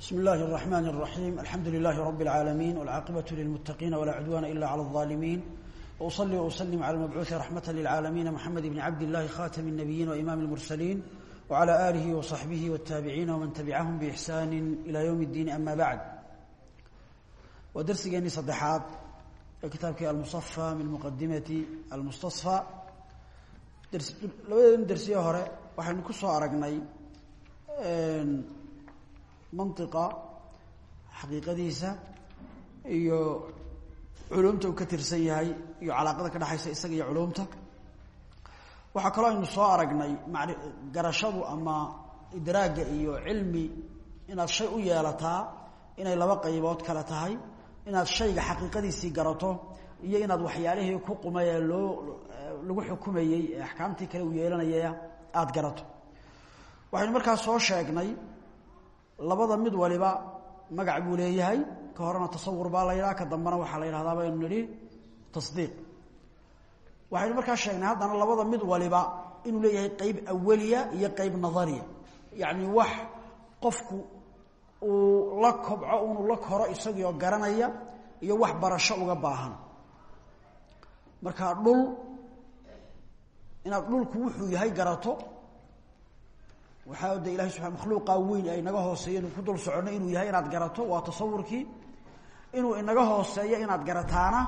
بسم الله الرحمن الرحيم الحمد لله رب العالمين والعاقبة للمتقين ولا عدوان إلا على الظالمين وأصلي وأسلم على المبعوث رحمة للعالمين محمد بن عبد الله خاتم النبيين وإمام المرسلين وعلى آله وصحبه والتابعين ومن تبعهم بإحسان إلى يوم الدين أما بعد ودرسيني صدحات كتابك المصفى من مقدمة المستصفى درس لبدن درسيه hore waxaynu ku soo aragnay mantiqa xaqiiqadiisa iyo culumta uu ka tirsan yahay iyo calaaqada ka dhexaysa isaga iyo culumta. Waxaa kaloo aynu soo aragnay mari garashadu ama idraagga iyo cilmi inaad shay u yeelataa inay laba qaybood kale tahay. Inaad shayga xaqiiqadiisii garato iyo inaad waxyaalihii ku qumay ee loo lagu xukumayey ee axkaamtii kale uu yeelanaya aada garato. Waxaynu markaas soo sheegnay labada mid waliba magac buu leeyahay. Ka horena tasawur baa la yidhaha ka dambena waxaa la yidhahdaa baynu nidhi tasdiiq. Waxaynu markaa sheegnay haddana labada mid waliba inuu leeyahay qeyb awaliya iyo qeyb nadariya. Yacni wax qofku uu la kobco unuu la koro isagioo garanaya iyo wax barasho uga baahan. Markaa dhul inaad dhulku wuxuu yahay garato waxaa de ilahay subaa makhluuqaa weyn ee inaga hooseeyo inu ku dul soconno inuu yahay inaad garato waa tasawurkii. Inuu inaga hooseeyo inaad garataana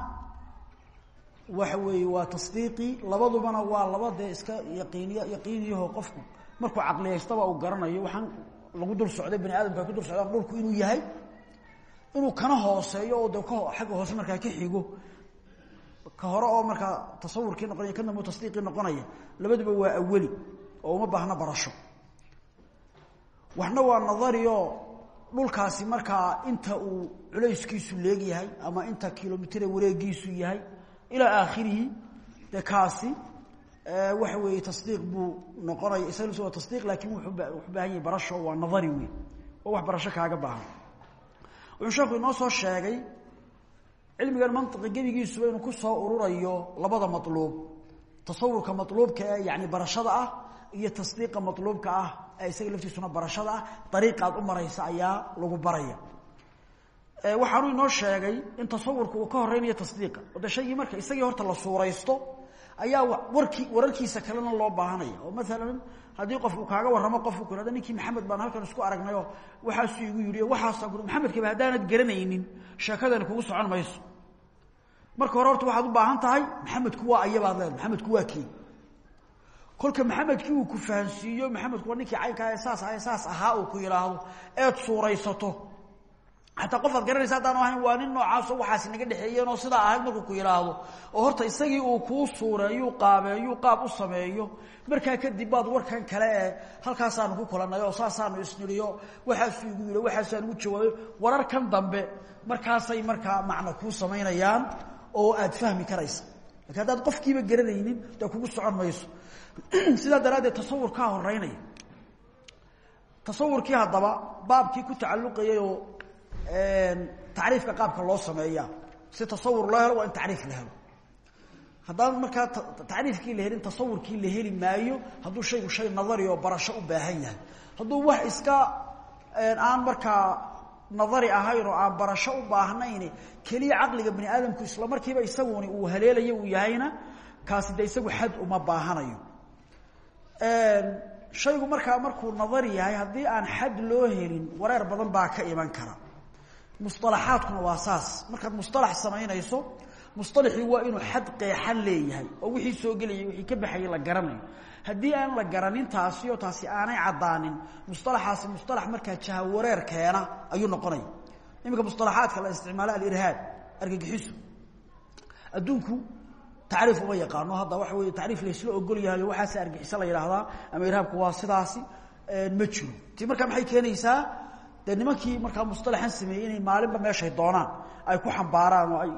waxa weeye waa tasdiiqii labadubana waa laba iska yaqiiniy yaqiiniyaho qofku. Markuu caqliyaystaba uu garanayo waxaan lagu dul socday bani aadamka ku dul socdaan dhulku inuu yahay. Inuu kana hooseeyo oo de xagga hoose markaa ka xigo. Ka hore oo markaa tasawurkii noqonaya ka dambe tasdiiqii noqonaya. Labaduba waa awali oo uma baahna barasho waxna waa nadarioo dhulkaasi markaa inta uu culayskiisu leegyahay ama inta kilomitr wareegiisu yahay ilaa aakhirihi de waxa weeye tasdiiq buu noqonaya isaga waa tasdiiq laakiin wuxuu baahan yahay barasho waa nadari wey oo wax barasho kaaga baahan. Wuxuu sheeku inoo soo sheegay cilmigan mantiqa gebigiisuba inuu ku soo ururayo labada maluub tasawurka maluubka ee yani barashada ah iyo tasdiiqa maluubka ah ee isaga laftiisuna barashada ah dariiqaad u maraysa ayaa lagu baraya. Waxaanu inoo sheegay in tasawurka uu ka horeynayo tasdiiqa. Oo de shaygii marka isagii horta la suuraysto ayaa warkii wararkiisa kalena loo baahanaya. Oo maalan haddii qof uu kaaga warramo qofku ku hahda ninkii maxamed baan halkan isku aragnayoo waxaasuu igu yidhi waxaasa maxamedkaba haddaanad garanaynin sheekadani kugu socon mayso. Marka hore horta waxaad u baahan tahay maxamedku waa ayabaad leeda maxamedku waa kii kolka maxamedkii uu ku fahansiiyo maxamedku waa ninkii caynkaa saas ah saas ahaa uu ku yidhaahdo eed suuraysato. Xataa qof aad garanaysa haddaanu ahayn waa nin noocaasoo naga dhexeeyeenoo sidaa ahayd markuu ku yidhaahdo. Oo horta isagii uu kuu suureeyuu qaabeeyuu qaab u sameeyo markaa kadib baad warkan kale ee halkaasaanu ku kulannay oo saasaanu isnidhiyo waxaasuu igu yidhi waxaasaan ugu jawaayo wararkan dambe markaasay markaa macno kuu samaynayaan oo aad fahmi karaysa. Lakin qofkiiba garanaynin dee kugu socon mayso sidaa daraaddeed tasawurkaa horeynaya tasawurkii haddaba baabkii ku tacalluqayayoo tacriifka qaabka loo sameeya si tasawur loo helo waa in tacriif la helo. Haddaan markaa tacriifkii la helin tasawurkii la heli maayo hadduu shaygu shay nadari oo barasho u baahan yahay. Hadduu wax iska aan markaa nadari ahayn oo aan barasho u baahnayn keliya caqliga bani aadamku isla markiiba isaguni uu haleelayo uu yahayna kaasi de isagu xad uma baahanayo Ehm, shaygu markaa markuu nadari yahay haddii aan xad loo helin wareer badan baa ka iman kara. Musalaxaadkuna waa saas. Markaad mustalax samaynayso musalaxii waa inuu xad qeexan leeyahay oo wixii soo gelayay wixii ka baxayay la garanayo. Haddii aan la garanin taasi oo taasi aanay caddaanin mustalaxaasi mustalax markaa jaha wareer keena ayuu noqonaya. Iminka musalaxaadka la isticmaalo alirhaad argagixisu adduunku tacriif uma yaqaano. Hadda waxa wey tacriif laysla ogol yahayo waxaas argixisa la yidhaahdaa ama irhaabku waa sidaasi ma jiro. Ti markaa maxay keenaysaa? Dee nimankii markaa musطalaxan sameeyey inay maalinba meeshay doonaan ay ku xambaaraan oo ay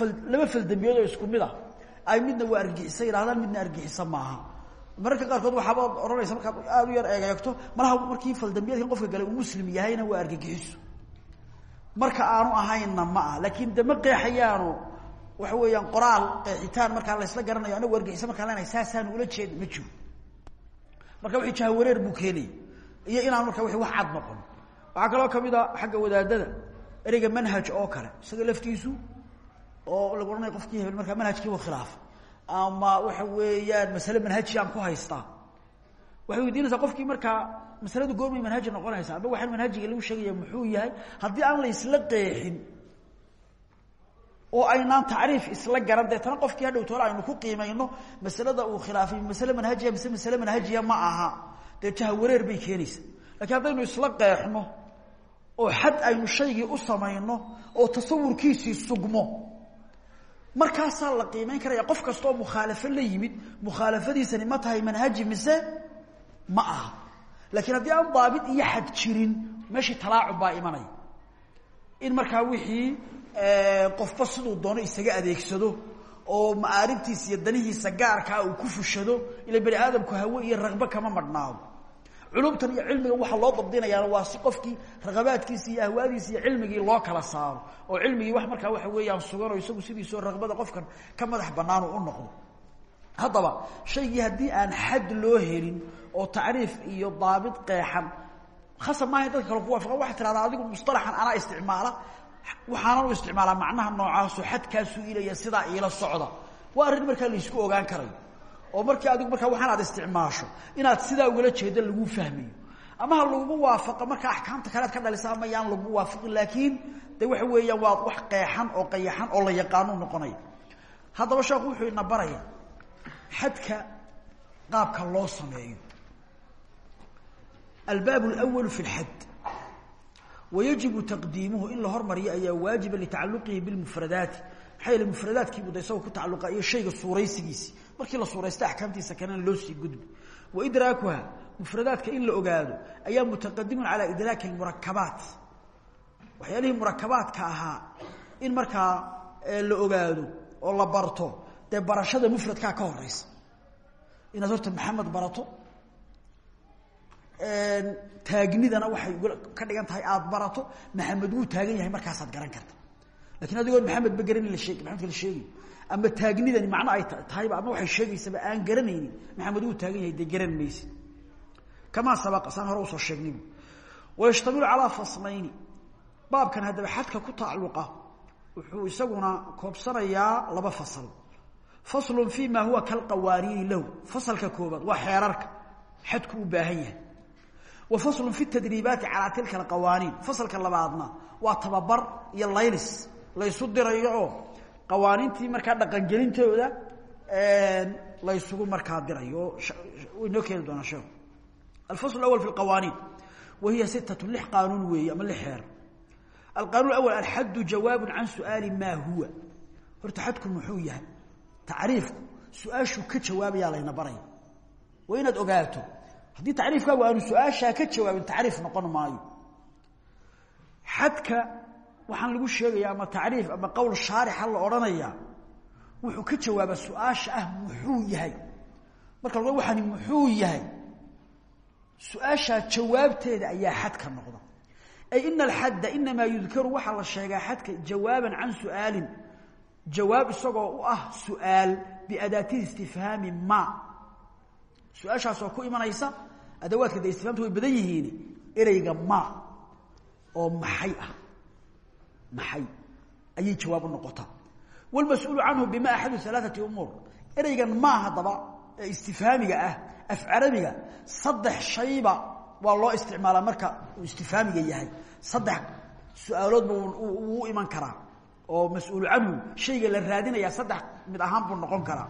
al laba faldambiyood oo isku mid ah ay midna waa argixisa yidhahdaan midna argixisa maaha. Mararka qaarkood waxaabaad odhanaysa markaad aada u yar eegeegto malaha markii faldambiyeedkan qofka gale uu muslim yahayna waa argagixiso marka aanu ahaynna ma ah laakiin de ma qeexayaano waxa weeyaan qoraal qeexitaan markaa laysla garanayo anagu argixisa markaan leenahay saasaanu ula jeeda ma jiro. Marka wixii jahawareer buu keenaya iyo inaan marka wixii wax cad noqon. Waxaa kaloo ka mid a xagga wadaadada ereyga manhaj oo kale isaga laftiisu oo lagu odhanaya qofkii hebel markaa manhajkii u khilaafay ama waxa weeyaan masale manhaji aan ku haystaa. Waxay weydiinaysaa qofkii markaa masaladu goormay manhaji noqonaysa ama waxaan manhajiga lagu sheegaya muxuu yahay haddii aan la isla qeexin oo aynaan tacriif isla garan. Deetana qofkii hadhow toole aynu ku qiimayno masalada uu khilaafay masale manhajiya mise masale manhajiya ma aha. Dee jahawareer bay keenaysa. Lakiin haddaynu isla qeexno oo xad aynu shaygii u samayno oo tasawurkiisii sugmo markaasaa la qiimeyn karaya. Qof kasta oo mukhaalafo la yimid mukhaalafadiisani ma tahay manhaji mise ma aha. Laakiin haddii aan daabit iyo xad jirin meeshii talaacub baa imanaya. In markaa wixii qofba siduu doono isaga adeegsado oo maaribtiisa iyo danihiisa gaarkaa uu ku fushado ila bani aadamku hawe iyo raqbe kama madhnaado culumtan iyo cilmigan waxaa loo dabdinayaana waa si qofkii raqabaadkiisi iyo ahwaadiisi iyo cilmigii loo kala saaro. Oo cilmigii wax markaa waxa weeyaan sugan oo isagu sidiisoo raqbada qofkan ka madax banaanu u noqdo. Haddaba shaygii haddii aan xad loo helin oo tacriif iyo daabit qeexan khasab maaha dadka kale ku waafaqan waxaa tirahdaa adigu mustalaxan anaa isticmaala waxaana u isticmaalaa macnaha noocaaso xadkaasuu ilaya sidaa iila socda. Waa arrin markaa la isku ogaan karayo oo markii adigu markaa waxaan aad isticmaasho inaad sidaa ugala jeedo laguu fahmayo ama ha lagugu waafaqo marka axkaamta kalead ka dhalisaa mayaan lagu waafaqin laakiin de waxa weeyaan waa wax qeexan oo qayaxan oo la yaqaanu noqonaya haddaba sheeku wuxuu ina baraya xadka qaabka loo sameeyo. Albaab اlawalu fi اlxad wayajibu taqdiimuhu in la hormariyo ayaa waajiba litacaluqihi bilmufradaati maxaa yeele mufradaadkiibu da isagoo ku tacaluqa iyo shayga suuraysigiisi. Markii la suuraysta axkaamtiisa kalena loo sii gudbi. Waidraakuha mufradaadka in la ogaado ayaa mutaqadimun calaa idraaki اmurakabaat waxyaalihii murakabaadka ahaa in markaa la ogaado oo la barto dee barashada mufradkaa ka horeysa inaad horta maxamed barato taagnidana waxay ka dhigan tahay aada barato maxamed wuu taagan yahay markaasaad garan karta. Lakiin adigoon maxamed ba garanin la sheeg maxamedka la sheegayo ama taagnidani macno ay tahayba ama waxay sheegaysaba aan garanaynin maxamed wuu taagan yahay dee garan mayse kamaa sabaqa saan hore u soo sheegnay wayashtamilu calaa faslayni. Baabkan haddaba xadka ku tacalluqa wuxuu isaguna koobsanayaa laba fasal. Faslun fi ma huwa kalqawaaniini lahu. Fasalka koobaad waa xeerarka. Xadku u baahan yahay wa faslun fi tadriibaati calaa tilka alqawaaniin fasalka labaadna waa tababar iyo laylis. laysu dirayo. oo qawaaniintii markaa dhaqangelintooda laysugu markaa dirayo. oo inoo keeni doonaa sheekhu alfasl awal fi qawaaniin wa hiya sittatu lix qaanuun weeye ama lix xeer alqanuun awal alxaddu jawaabu can su'aali maa huwa horta xadku muxuu yahay. tacriifku. su'aashuu ka jawaabayaa layna baraya waa inaad ogaato haddii tacriifkaagu aanu su'aashaa ka jawaabin tacriif noqon maayo. Xadka waxaan lagu sheegaya ama tacriif ama qowl shaarixa la odhanaya wuxuu ka jawaabaa su'aasha ah muxuu yahay. Marka la waxani muxuu yahay. Su'aashaa jawaabteeda ayaa xadka noqda. Ay ina alxadda inamaa yudkaru waxaa la sheegaa xadka jawaaban can su'aalin. Jawaab isagoo u ah su'aal biadaati istifhaami ma. Su'aashaasoo ku imanaysa adawaadka de istifhamta way badan yihiin ereyga ma oo maxay ah? Maxay? Ayay jawaab u noqotaa wاlmas-uulu bima axadu alaaثati umuur. Ereygan ma haddaba ee ah af carabiga saddex shayba waa loo marka uu yahay. Saddex su'aaloodba wuu iman karaa. Oo mas'uulu shayga la raadinaya saddex mid ahaan buu noqon karaa.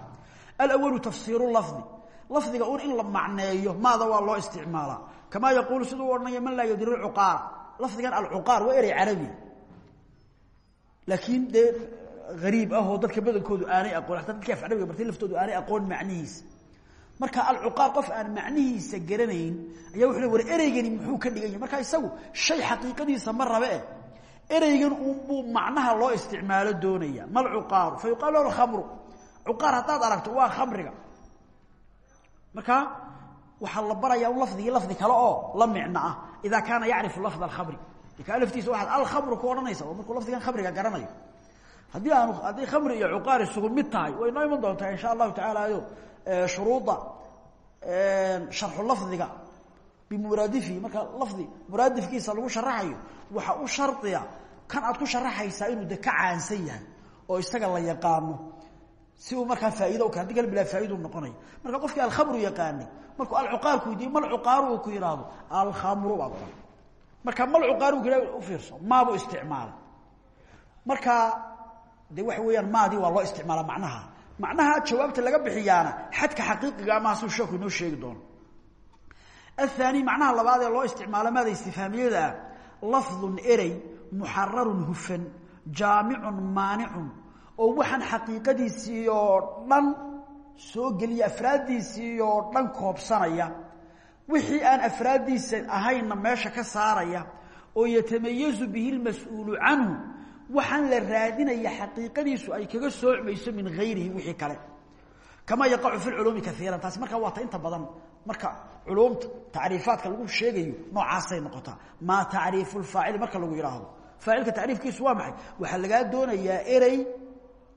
Alawalu tafsiiru lafdi lafdiga un in la macneeyo maada waa loo isticmaalaa kamaa yaquulu siduu odhanaya man laa yadri cuqaar lafdigan alcuqaar waa erey carabi. Laakiin dee ariib ah oo dadka badankoodu aanay aqoon ataa dadkii af carabiga bartay laftoodu aanay aqoon macnihiisa marka alcuqaar qof aan macnihiisa garanayn ayaa wuxu le war ereygani muxuu ka dhigan yahy marka isagu shay xaqiiqadiisa ma rabe. Ereygan unbuu macnaha loo isticmaalo doonaya. Malcuqaaru fa yuqaal lahu alkhamru. Cuqaar haddaad aragto waa khamriga marka waxaa la barayaa un lafdigii lafdi kale oo la micno ah idaa kaana yacrifu lafd alkhamri kaa laftiisa waxaad alkhamru ku odhanaysa oo markuu lafdigan khamriga garanayo. Haddii aanu haddii khamri iyo cuqaar isugu mid tahay way noo iman doontaa insha allahu tacaala ayo shuruudda sharxu lafdiga bimuraadifihi marka lafdi muraadifkiisa lagu sharaxayo waxa u shardiya kan aad ku sharaxaysaa inuu de ka caansan yahay oo isaga la yaqaano si uu markaa faaiid adi kal bilaa faaidu noqonayo. Marka qofkii alkhamru yaqaanay markuu alcuqaar ku weydiiye malcuqaaru uu ku yidhaahdo alkhamru baad ohan marka malcuqaaru ku yidhah ufiirso maabu isticmaalay marka de waxa weeyaan maadii waa loo isticmaala macnaha. Macnaha jawaabta laga bixiyaana xadka xaqiiqiga ama hasu sheeku inoo sheegi doono. Athani macnaha labaad ee loo isticmaalo maada istifhaamiyada ah lafdun erey muxararun hufan jaamicun maanicun oo waxaan xaqiiqadiisii oo dhan soo geliya afraaddiisii oo dhan koobsanaya. Wixii aan afraaddiisa ahaynna meesha ka saaraya oo yatamayazu bihi اlmas-uulu canhu waxaan la raadinaya xaqiiqadiisu ay kaga soocmayso min hayrihi wixii kale. Kama yaqacu fi lculuumi kaiiran taasi markaa waata inta badan. Marka culumta tacriifaadka lagu sheegayo noocaasay noqotaa. Maa tacriifu lfaacili marka lagu yidhaahdo faacilka tacriifkiisu waa maxay? Waxaa lagaa doonayaa erey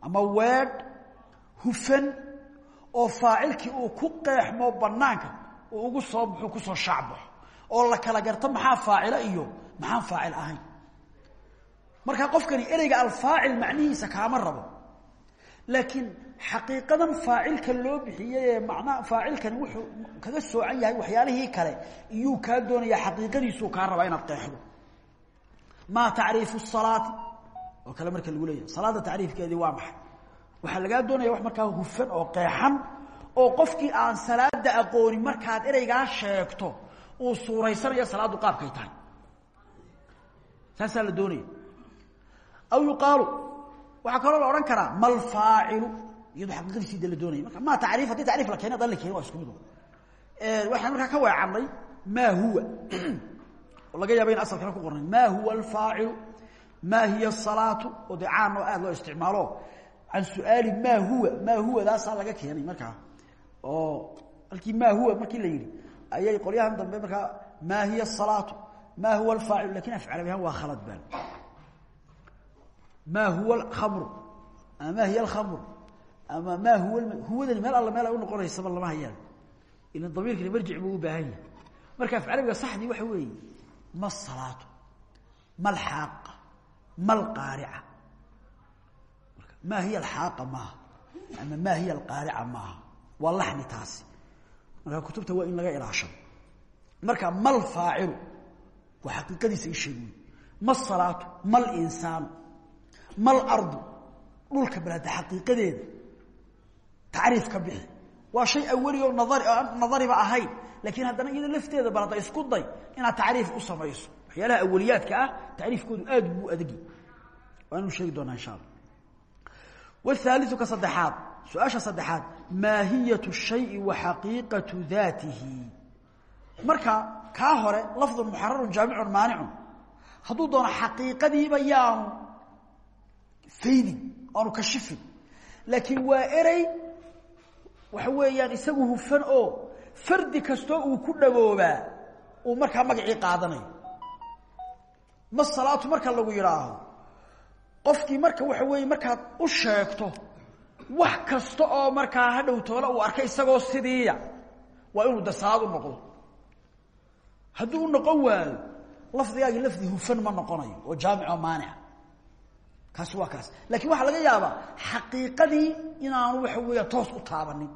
ama weedh hufan oo faacilkii uu ku qeexmo banaanka uu ugu soo baxo ku soo shaacbaxo oo la kala garto maxaa faacilo iyo maxaan faacil ahayn. Markaa qofkani ereyga alfaacil macnihiisa kaama rabo laakiin xaqiiqadan faacilka loo bixiyey ee macnaha faacilkani wuxuu kaga soocan yahay waxyaalihii kale iyuu kaa doonaya xaqiiqadiisuu kaa rabaa inaad qeexdo. Maa tacriifu salaati oo kale marka lagu leeyahay. Salaada tacriifkeedii waa maxay? Waxaa lagaa doonaya wax markaa hufan oo qeexan oo qofkii aan salaada aqoonin markaad ereygaa sheegto uu suuraysanayo salaaddu qaabkay tahay. Saasaa la doonaya. Aw yuqaalu waxaa kaloo la odhan karaa mal faacilu iyadoo xaqiiqadiisii de la doonaya marka ma tacriif haddii tacriif la keena dan la keeni waa isku mid waxaan markaa ka weecannay maa huwa? oo laga yaaba in asalkana ku qornay maa huwa alfaacilu maa hiya asalaatu oo dee caan oo aad loo isticmaalo. Can su'aali maa huwa maa huwadaasaa laga keenay markaa oo halkii maa huwa markii la yidhi ayay qolyahan dambe markaa maa hiya asalaatu maa huwa alfaacilu laakiin afcalabi ahaan waa khalad baan. Ma huwa alkhamru ama ma hiya alkhamru ama ma huwa huwadani meel alla meel ay unoqonaysaba lama hayaan. Ilan damiirkani marjic buu u baahan yahay. Marka afcalabiga saxdii waxa weeye ma asalaatu ma alxaaqa ma alqaarica ma hiya alxaaqa maaha? ama ma hiya alqaarica maaha? Waa laxni taasi. Marka kutubta waa in laga ilaashado marka ma alfaacilu waa xaqiiqadiisa isheeg wey ma asalaatu ma alinsaanu mal ardu dhulka balada xaqiiqadeeda. Tacriif ka bixi. Waa shay awali oo nadari nadariba ahayn. Laakiin haddana iyada lafteeda balada isku day inaad tacriif u samayso waxyaalaha awaliyaadka ah tacriifkoodu aad buu adagi waanu sheegi doonaa insha alla wاthaaliثu ka saddexaad su-aasha saddexaad maahiyaة الشhayءi wa xaqiiqaةu daatihi marka kaa hore lafdu muxararu jaamicu maanicu hadduu doono xaqiiqadiiba yaanu faydin aanu kashifin laakiin waa erey waxa weeyaan isagu hufan oo fardi kastoo uu ku dhawoobaa uu markaa magacii qaadanayo ma salaatu marka lagu yidhaahdo qofkii marka waxa weeye markaad u sheegto wax kasta oo markaa hadhow toole uu arkay isagoo sidiiya waa inuu de salaad u noqdo. Hadduu u noqon waayo lafdigaagii lafdi hufan ma noqonayo oo jaamic oo maanica kaasi waa kaas. Lakin waxaa laga yaabaa xaqiiqadii inaanu waxa weeya toos u taabanin.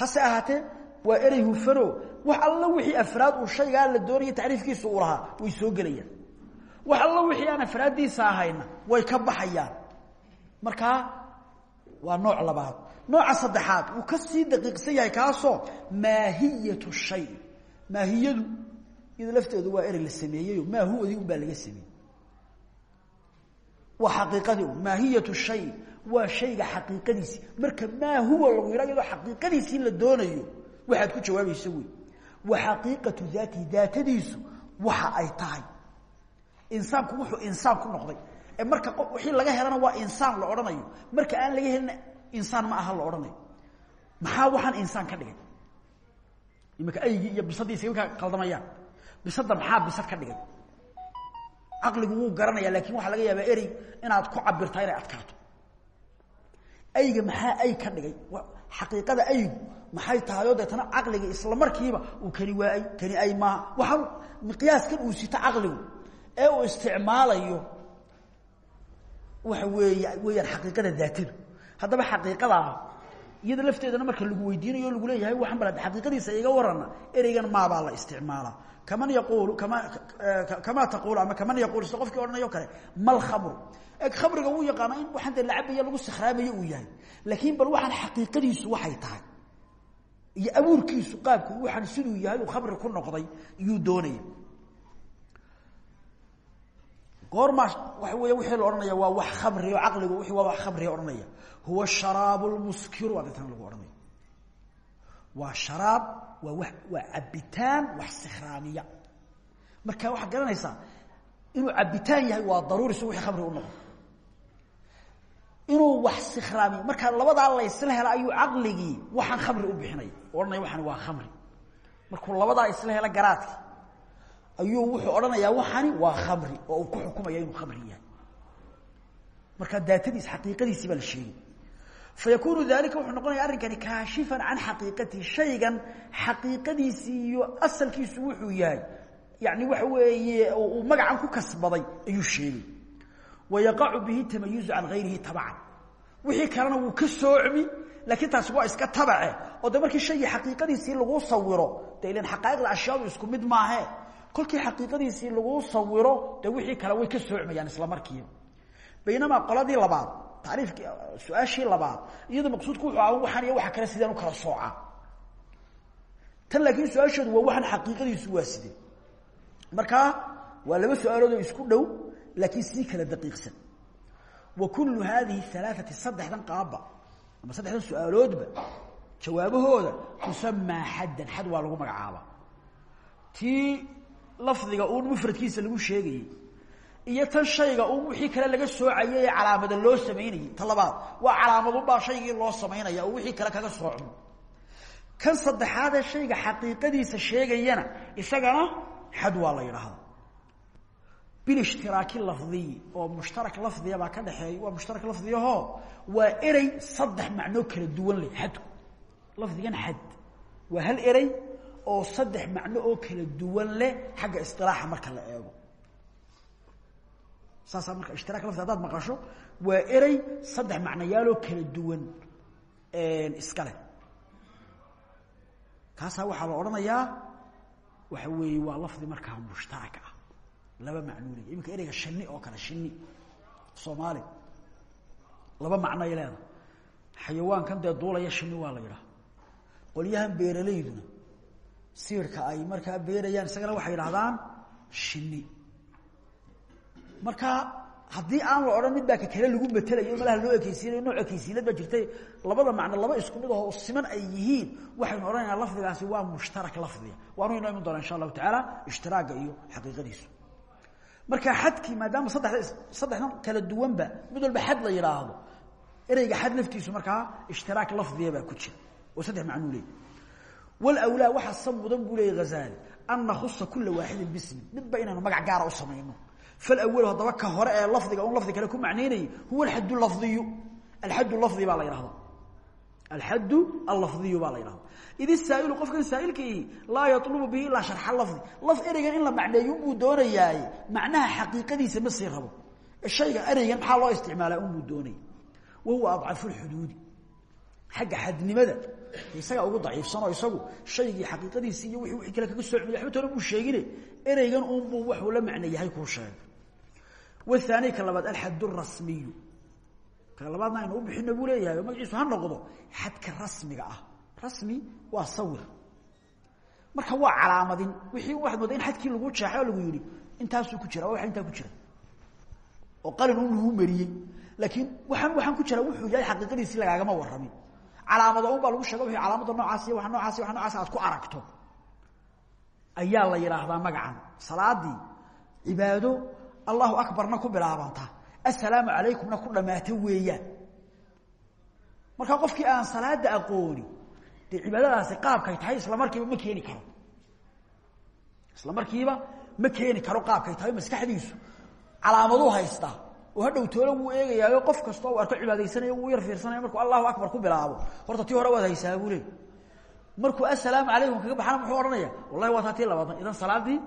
Hase ahaatee waa erey hufano. Wax alla wixii afraad uu shaygaa la doonaya tacriifkiisa uu lahaa way soo gelayaan wax alla wixii aan ahayna way ka baxayaan. Markaa waa nooc labaad. Nooca saddexaad wuu ka sii daqiiqsan yahay kaasoo maahiyatu shay. Maahiyadu iyado lafteedu waa erey la sameeyeyo. Maahuwadii un baa laga sameeyey. Waa xaqiiqadii maahiyatu shay waa shayga xaqiiqadiisi. Marka maa huwa lagu yidha iyadoo la doonayo waxaad ku jawaabaysa wey wa xaqiiqatu daatihi daatadiisu waxa ay tahay insaanku wuxuu insaan ku noqday. Ee marka wixii laga helana waa insaan la odhanayo. Marka aan laga helina insaan ma aha la odhanayo. Maxaa waxaan insaan ka dhigay? Imika aygii iyo bisadiisa markaa qaldamayaan bisada maxaa bisad ka dhigay? Caqligu wuu garanaya laakin waxaa laga yaabaa erey inaad ku cabirtaa inay adkaato ayga maxaa ay ka dhigay? Xaqiiqada aygu maxay tahay? Oo deetana caqliga isla markiiba uu kani waay kani ay maaha. Waxaan miqyaaskan uu sito caqligu ee uu isticmaalayo waxa weey weeyaan xaqiiqada daatada haddaba xaqiiqadaa iyada lafteedana marka lagu weydiinayo o lagu leeyahay waxaan bal xaqiiqadiisa iga warana ereygan maabaa la isticmaalaa kaman yaquulu kama kamaa taquulu ama kaman yaquulu sida qofkii odhanayo kale mal khamru. Eg khamriga wuu yaqaana in waxaan dee lacabayo lagu sikhraamayo uu yahay. Laakiin bal waxaan xaqiiqadiisu waxay tahay. Iyo abuurkiisu qaabku waxaan siduu yahay uu khamri ku noqday iyuu doonaya goormaa waxa weya wixii la odhanaya waa wax khamri oo caqligu wixii waa wax khamriga odhanaya. Huwa sharaabu lmuskiru waa deetana lagu odhanaya. Waa sharaab waa wa waa cabitaan wax sikhraamiya marka waxaad garanaysaa inuu cabitaan yahay waa daruuri si wixii khamri u noqon inuu wax sikhraamiyo marka labadaa laysla hela ayuu caqligii waxaan khamri u bixinaya odhanaya waxani waa khamri. Markuu labadaa isla helo garaadki ayuu wuxuu odhanayaa waxani waa khamri oo uu ku xukumaya inuu khamri yahay. Markaa daatadiis xaqiiqadiisii baa la sheegay. Fayakunu dalika wuxuu noqonaya arrinkani kaashifan can xaqiiqatihi shaygan xaqiiqadiisii iyo asalkiisu wuxuu yahay. Yani waxa weeye uu magacan ku kasbaday ayuu sheegay. Wayaqacu bihi tamayuzu can hayrihi tabcan wixii kalena wuu ka soocmi laakiin taasi waa iska tabace. Oo de markii shaygii xaqiiqadiisii lagu sawiro de ilan xaqaa'iqda ashyaadu isku mid maahe kolkii xaqiiqadiisii lagu sawiro de wixii kale way ka soocmayaan isla markiiba. Baynamaa qoladii labaad tacriifkii su'aashii labaad iyadoo maqsuudku wuxuu aha waxaan iyo waxa kale sideen u kala soocaa tan laakiin su'aashoodu waa waxaan xaqiiqadiisu waa sidee markaa waa laba su'aalood oo isku dhow laakiin sii kala daqiiqsan. Wa kullu haadihi alaaati saddexdan qaabba ama saddexdan su'aaloodba jawaabahooda tusamaa xaddan xad waa lagu magacaabaa tii lafdiga uun mufradkiisa lagu sheegayey. Iyo tan shayga uun wixii kale laga soocayay ee calaamada loo samaynayey ta labaad waa calaamadunbaa shaygii loo samaynaya oo wixii kale kaga soocmo kan saddexaadee shayga xaqiiqadiisa sheegayana isagana xad waa la yidhaahda bilishtiraaki lafdiyi oo mushtarak lafdiya baa ka dhexeeya waa mushtarak lafdiyaho waa erey saddex macnoo kala duwan leh xadku. Lafdigan xad. Waa hal erey oo saddex macno oo kala duwan leh xagga isilaaxa marka la eego. Saasaa marka ishtirak lafdi hadaad maqasho waa erey saddex macnayaaloo kala duwan iska leh. Kaasaa waxaa la odhanayaa waxa weeye waa lafdi markaa mushtarak ah laba macnuuley iminka ereyga shini oo kale shini soomaali laba macnoay leedahay. Xayawaankan dee duulaya shini waa la yidhaha qolyahan beeraleyduna siirka ay markaa beerayaan isagana waxay yidhahdaan shini marka haddii aan la odhan mid baa ka kale lagu matelayo malaha loo ekeysiinayo nooc ekeysiinad baa jirtay. Labada macno laba isku mid ahoo siman ay yihiin waxaynu odhanaynaa lafdigaasi waa mushtarak lafdiga waanu inoo iman doona insha allahu tacaala ishtiraaga iyo xaqiiqadiisu. Marka xadkii maadaama saddexda saddexdan kala duwanba mid walba xad la yidhaahdo ereyga xad laftiisu markaa ishtiraak lafdiya baa ku jira oo saddex macnuu leey walawlaa waxaa sa mudan buu leeyay hazaali an nakhusa kula waaxidin bismi midba inaanu magac gaara u samayno falawalu haddaba ka hore ee lafdiga un lafdi kale ku macnaynayay huwa alxad lafdiyu alxad lafdi baa la yidhahda alxad allafdiyu baa la yidhahda id isaa'ilu qofkan saa'ilkii laa yalubu bihi ilaa sharxa lafdi laf ereygan in la macneeyo unbuu doonayaaye macnaha xaqiiqadiisa ma sii rabo shayga ereygan maxaa loo isticmaalaa unbuu doonaya wa huwa adcafu lxuduudi xagga xadnimada isagaa ugu daciifsanoo isagu shaygii xaqiiqadiisii iyo wii wii kale kaga soocmay waxba toona buu sheegine. Ereygan unbuu waxuu la macno yahay kuu sheegay wahaani ka labaad alxad rasmiyu. Ka labaadna aynu u bixino buu leeyahay oo ha noqdo xadka rasmiga ah. Rasmi waa sawir. Marka waa calaamadin wixii waxaad moodaa in xadkii lagu jeexay lagu yidhi intaasuu ku jira waxa intaa ku jira. Oo qalin un lagu laakiin waxaan waxaan ku jira wuxuu yahay xaqiiqadiisii lagaagama warramin calaamada un baa lagu sheega calaamada noocaas iyo waxa noocaas iyo waxa noocaas aad ku aragto. Ayaa la yidhaahdaa magacan. Salaadii cibaado allahu akbarna ku bilaabanta. Assalaamu calaykumna ku dhammaata weeyaan marka qofkii aan salaada aqooni dee cibaadadaasi qaabkay tahay isla markiiba ma keeni karo. Isla markiiba ma keeni karo qaabkay tahay maskaxdiisu. Calaamaduu haystaa oo hadhow toole wuu eegayaayo qof kastoo u arko cibaadaysanaya wuu yar fiirsanaya markuu allahu akbar ku bilaabo. Horta tii hore waad haysaa buu leey markuu assalaamu calaykum kaga baxana muxuu odhanaya wallahi waa taatii labaadna idan salaadii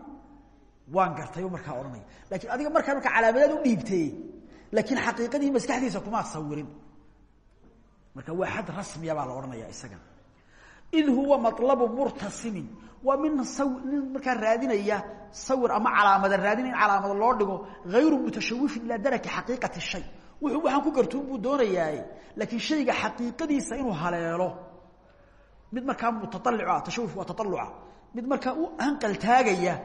waan gartay markaa odhanaya. Lakiin adiga markaa marka calaamadaad u dhiibtay laakiin xaqiiqadii maskaxdiisa kumaad sawirin marka waa xad rasmiya baa la odhanaya isaga id huwa maطlabu murtasimin waa min nin markaa raadinaya sawir ama calaamada raadin in calaamada loo dhigo hayru mutashawifin ilaa daraki xaqiiqati shay. Wuxuu waxaan ku gartuun buu doonayaaye laakiin shayga xaqiiqadiisa inuu haleelo. Mid markaa mutaalic ah tashawuf waa taaluca mid markaa u hanqaltaagaya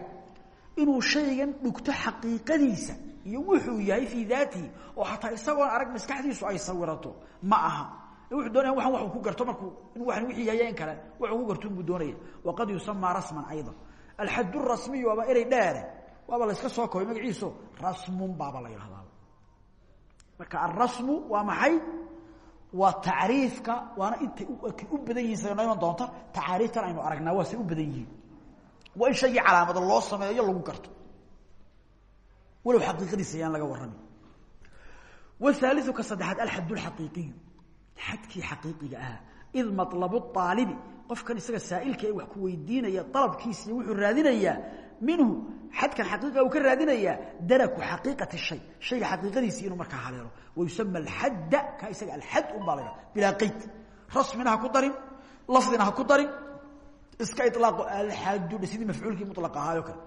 inuu shaygan dhugto xaqiiqadiisa iyo wuxuu yahay fii daatihi oo xataa isagoon arag maskaxdiisu ay sawirato. Ma aha wuxuu doonaya waan wax ku garto markuu in waan wixii yahay in kale wax ku garto buu doonaya. Waqad yusamma rasman aydan. Alxad rasmiy waaba erey dheere waaba la iska soo koobay magaciisu rasmun baaba la yidhahdaa marka arasmu waa maxay? Waa tacriifka waana intay u badan yihiin sa noo iman doonta tacaariiftan aynu aragnaa waa say u badan yihiin. Waa in shaygii calaamado loo sameeyo lagu garto. Walow xaqiiqadiisa ayaan laga warramin whaaliu ka saddexaad alxad lxaqiiqiyu xadkii xaqiiqiga ahaa id maطlabu aalibi qofkan isaga saa'ilka ee wax ku weydiinaya alabkiisa iyo wuxuu raadinayaa minhu xadkan xaqiiqiga uu ka raadinayaa daraku xaqiiqati shay. Shayga xaqiiqadiisi inuu markaa haleelo. Wayusama alxadda ka isaga alxad un baa la ydhaha bilaa qeyd. Rasmina ha ku darin lafdina ha ku darin iska ilaaqo alxadu sidii mafcuulkii mulaq ahaayo kale.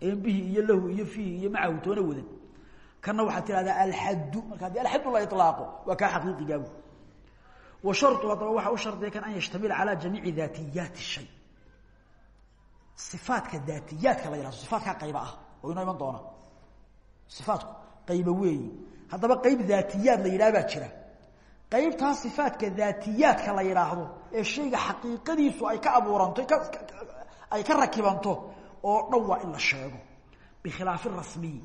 En bihi iyo lahu iyo fiihi iyo macahu toona wadan. Kana waxaad tirahdaa alxaddu marka haddii alxaddu la ilaaqo waa kaa xaqiiqigaagu wa sharu haddaba waxaa u shardiya kan an yashtamila calaa jamiici daatiyaati shay. Ifaadka daatiyaadka la yihahdo ifaadkaa qayba ah oo inoo iman doona ifaadku qayba weeyi haddaba qayb daatiyaad la yidhah baa jira. Qaybtaa ifaadka daatiyaadka la yidhaahdo ee shayga xaqiiqadiisu ay ka abuuranto ay ka rakibanto oo dhan waa in la sheego. Bikhilaafi rasmiyi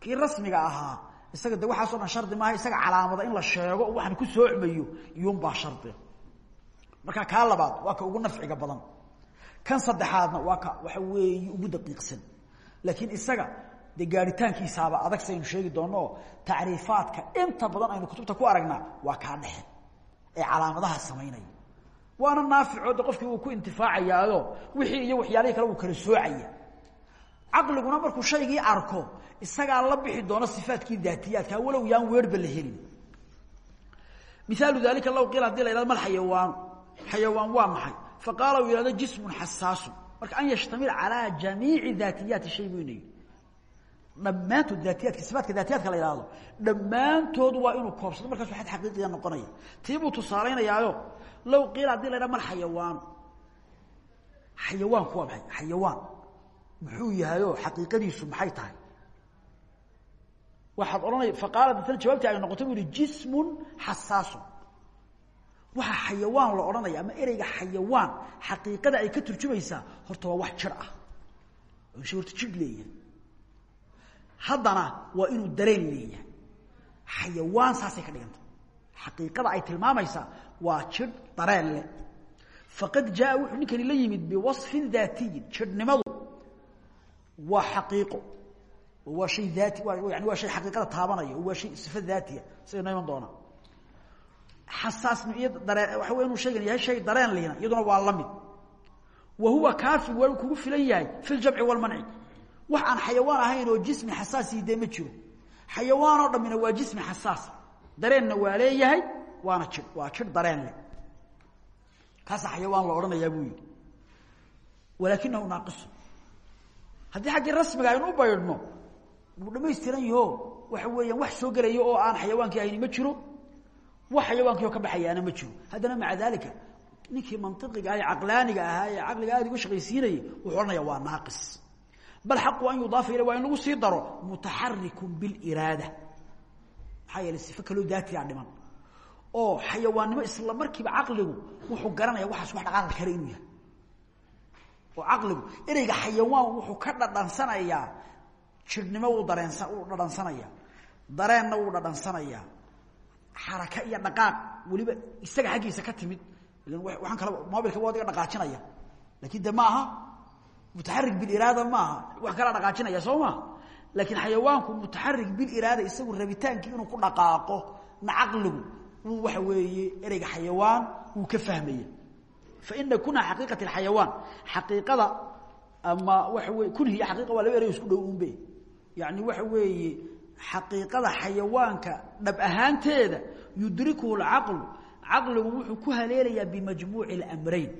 kii rasmiga ahaa isaga de waxaaso dhan shardi maaha isaga calaamada in la sheego waxaan ku soocmayo iyuunbaa shardi. Marka kaa labaad waa ka ugu nafciga badan. Kan saddexaadna waa ka waxa weeye ugu daqiiqsan. Laakiin isaga dee gaaritaankiisaaba adag saynu sheegi doonno oo tacriifaadka inta badan aynu kutubta ku aragnaa waa kaa dhexe ee calaamadaha samaynaya. Waana naafico de qofkii uu ku intifaacayaayo wixii iyo waxyaalihii kale uu kala soocaya. Caqliguna markuu shaygii arko isagaa la bixi doono sifaadkii daatiyaadka walow yaan weerhba la helin. Miaalu dalika law qiila haddii la yhahdo mal xayawaan xayawaan waa maxay? Faqaala uu yihahdo jismun xasaasun. Marka an yashtamil calaa jamiici daatiyaati shay buu ina yidhi. Dhammaantood daatiyaadka sifaatka daatiyaadka la yihahdo dhammaantood waa inuu koobsado. Markaasu xad xaqiiqiya noqonaya. Tii buu tusaalaynayaayo low qiila haddii la yhahdo mal xayawaanu xayawaanku waa maxay? Xayawaan. Muxuu yahayo xaqiiqadiisu maxay tahay waxaad odhanaya faqaala datna jawaabtii ay noqotay bu yihi jismun xasaasun waxaa xayawaan la odhanaya ama ereyga xayawaan xaqiiqada ay ka turjumaysaa horta waa wax jir ah. Shay horta jir leeyahay. Haddana waa inuu dareen leeyahay. Xayawaan saasay ka dhiganta xaqiiqada ay tilmaamaysaa waa jir dareen leh. Faqad jaa wuxuu ninkani la yimid biwasfin daatiyin jirhnimadu waa xaqiiqo waa shay daati yani waa shay xaqiiqada taabanaya waa shay sifa daatiya siday noo iman doonaa xasaasni iyo dareen waxa wey inuu shaygan yahay shay dareen lihna iyaduna waa la mid. Wa huwa kaafin waa uu kugu filan yahay fi ljamci walmanci wax aan xayawaan ahayn oo jismi xasaasii dee ma jiro. Xayawaan oo dhammina waa jismi xasaas. Dareenna waa leeyahay waana jir waa jir dareen leh kaasa xayawaan la odhanayaa buu yidhi. Walaakinahu naaqisu haddii xaggii rasmiga aynu u baydhno wuu dhamaystiran yaho waxa weeyaan wax soo gelaya oo aan xayawaankii ahayni ma jiro. Wax xayawaankii oo ka baxayaana ma jiro. Haddana maca daalika ninkii mantiqiga ah ee caqlaaniga ahaa ee caqliga aada uga shaqaysiinayay wuxuu odhanaya waa naaqis. Bal xaqu an yudaafa ila waa in lagu sii daro mutaxarikun biliraada maxaa yeeley sifo kaloo daatigaa dhiman. Oo xayawaannimo isla markiiba caqligu wuxuu garanaya waxaas wax dhaqaaqi kara inuu yahay. Oo caqligu ereyga xayawaan wuxuu ka dhadhansanayaa jirnimo wuu dareensa wuu dhadhansanaya dareenna wuu dhadhansanayaa. Xaraka iyo dhaqaaq weliba isaga xaggiisa ka timid. Ilan waxaan kale mobilka waa adiga dhaqaajinaya. Lakin de ma aha? Mutaxarik biliraada maaha wax kala dhaqaajinaya soo maa laakiin xayawaanku mutaxarik biliraada isagu rabitaankii inuu ku dhaqaaqo na caqligu wuu waxa weeye ereyga xayawaan wuu ka fahmaya. Faina kuna xaqiiqati اxayawaan xaqiiqada ama waxa wey kunhi iyo xaqiiqa waa laba erey isku dhow unbe yani waxa weeye xaqiiqada xayawaanka dhab ahaanteeda yudrikuhu اlcaqlu caqligu wuxuu ku haleelayaa bimajmuuci اlamrayn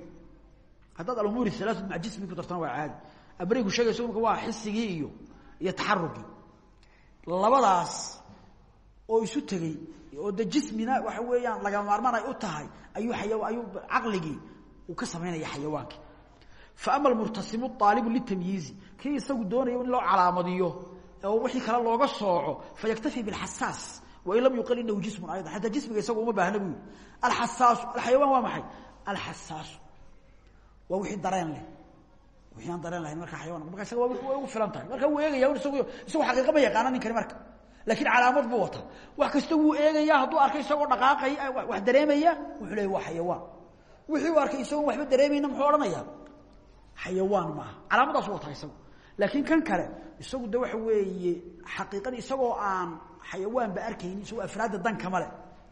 haddaad alumuur alaa maca jismi ku dartana waa caadi. Amraynku sheegayso marka waa xisigii iyo iyo labadaas oo isu tegey oo de jismina waxa weeyaan lagama maarmaan ay u tahay ayuu aya ayuu caqligii uu ka samaynaya xayawaankii fa ama almurtasimu aalibu litamyiizi. Kii isagu doonaya in loo calaamadiyo oo wixii kale looga sooco fayaktafi bilxasaas wain lam yuqal inahu jismun aydan xataa jismiga isaga uma baahna buu yihi alxasaasu alxayawaan waa maxay? Alxasaasu waa wixii dareen leh. Wixii aan dareen lahayn marka xayawan marka isaga way ugu filan tahay. Marka wuu eegaya isagu isagu xaqiiqa ma yaqaana ninkani marka. Laakiin calaamad buu wata wax kasta wuu eegaya hadduu arkay isagoo dhaqaaqay wax dareemaya wuxuu leeya waa xayawaan. Wixii uu arkay isagoon waxba dareemayna muxuu odhanaya xayawaan maaha. Calaamadaasuu wataa isagu laakiin kan kale isagu de waxa weeye xaqiiqadii isagoo aan xayawaanba arkaynin isagoo afraadda dankama le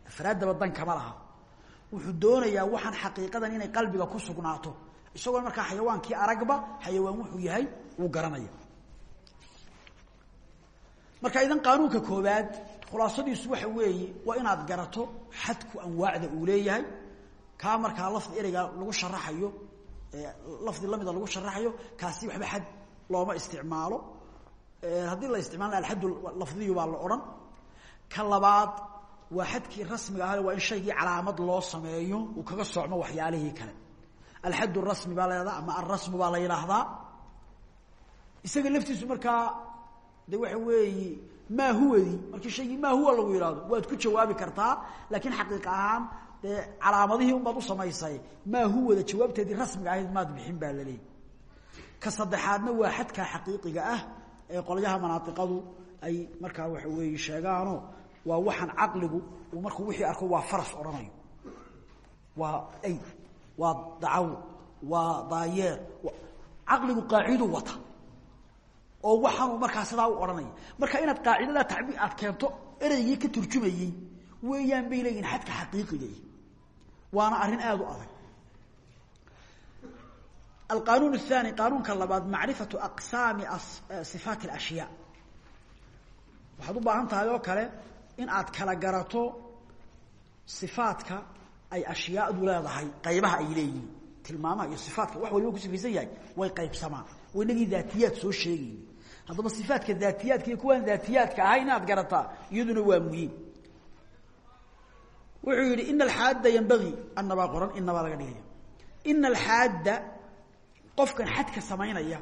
afraaddaba dankama laha. Wuxuu doonayaa waxaan xaqiiqadan inay qalbiga ku sugnaato. Isagoo markaa xayawaankii aragba xayawaan wuxuu yahay wuu garanaya. Marka idan qaanuunka koobaad khulaasadiisu waxa weeye waa inaad garato xadku anwaacda uu leeyahay. Kaa markaa lafdi ereyga lagu sharaxayo lafdi lamida lagu sharaxayo kaasi waxba xad looma isticmaalo. Haddii la isticmaalna alxaddu lafdiyu baa la odhan. Ka labaad waa xadkii rasmiga ah waa in shaygii calaamad loo sameeyo uu kaga socmo waxyaalihii kale. Alxad rasmi baa la yhahdaa ama alrasmu baa la yidhaahdaa isaga laftiisu markaa de waxa weeye maa huwadii markii shaygii maa huwa lagu yidhahdo waad ku jawaabi kartaa laakiin xaqiiq ahaan dee calaamadihii unbaad u samaysay maa huwada jawaabteedii rasmiga ahayd maad bixin baa laleeyahy ka saddexaadna waa xadkaa xaqiiqiga ah ee qolyaha manaaiqadu ay markaa waxa weeye sheegaano waa waxaan caqligu uu markuu wixii arko waa faras odhanayo waa ay waa dacaw waa daayeer caqligu qaacidu wata. Oo waxaanuu markaa sidaa u odhanaya marka inaad qaacidada tacbi aad keento ereygii ka turjumayey weeyaan bay leeyihiin xadka xaqiiqiga waana arrin aada u adag alqanuun athani qaanuunka labaad macrifatu aqsaami sifaat alashyaa waxaad u baahan tahay oo kale in aad kala garato sifaadka ay ashyaadu leedahay qaybaha ay leeyihiin tilmaamaha iyo sifaadka wax waliba kusifaysan yahay way qaybsamaa inagii daatiyaad soo sheegayna haddaba sifaadka daatiyaadka iyo kuwaan daatiyaadka ahay inaad garataa iyaduna waa muhiim wuxuu yihi ina alxaadda ynbagii annabaa qoran inabaa laga dhigaya ina alxaadda qofkan xadka samaynaya